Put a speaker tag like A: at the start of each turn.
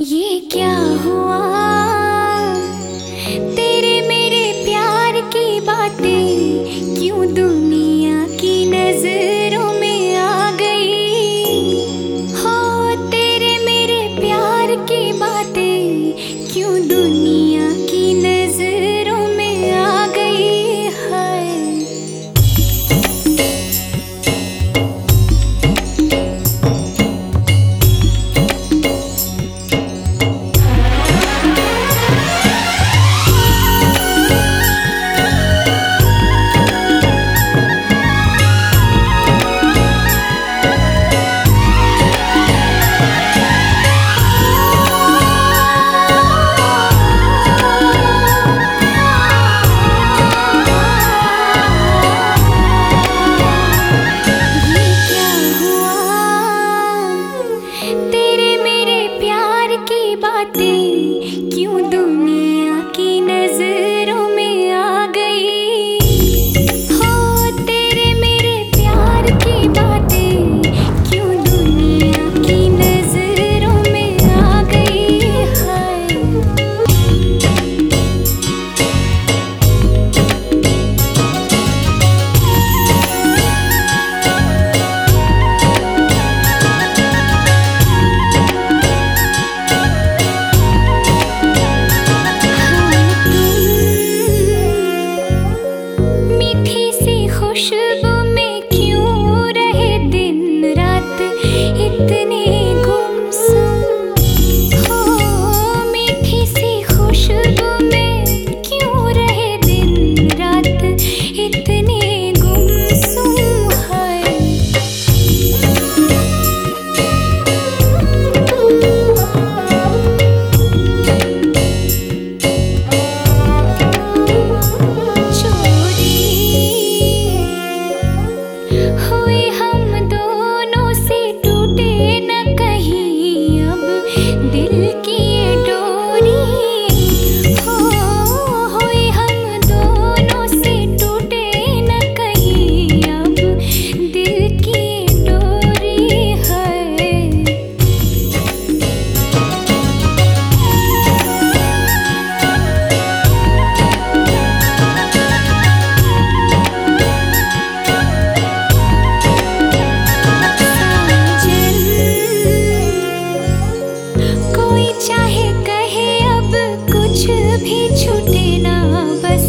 A: ये क्या हुआ? बातें कभी छूटे ना बस